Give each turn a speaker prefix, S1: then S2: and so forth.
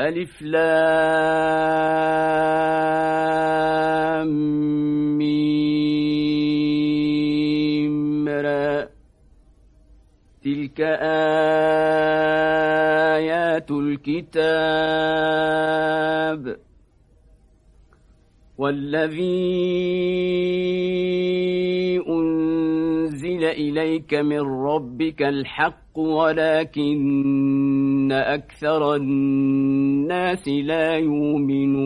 S1: ألف لام ميم تلك آيات الكتاب والذي أنزل إليك من ربك الحق ولكن أكثر الناس لا يؤمنون.